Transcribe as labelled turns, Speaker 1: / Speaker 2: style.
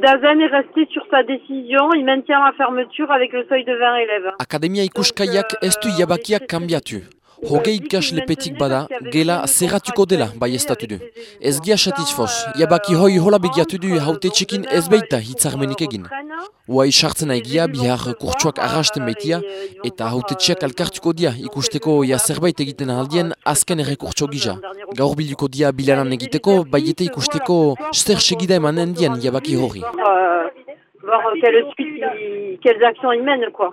Speaker 1: Dazen est resté sur sa décision, il maintient la fermeture avec le seuil de 20 élèves.
Speaker 2: Akademia ikuskaiak ez du jabakiak kanbiatu. Hogei ikaslepetik bada, gela zerratuko dela bai estatu du. Ez gia satisfoz, jabaki hoi hola begiatu du haute txekin ez baita hitzarmenik egin. Uai sartzen egia bihar kurtsuak arrasten baitia eta haute txeak alkartuko dia ikusteko ja zerbait egiten aldien azken errekurtso gisa. Gaur biluko dia bilaran egiteko, baiete ikusteko zer segida emanen dien jabaki hori.
Speaker 1: Euh, voir quelles actions ils mènent, quoi.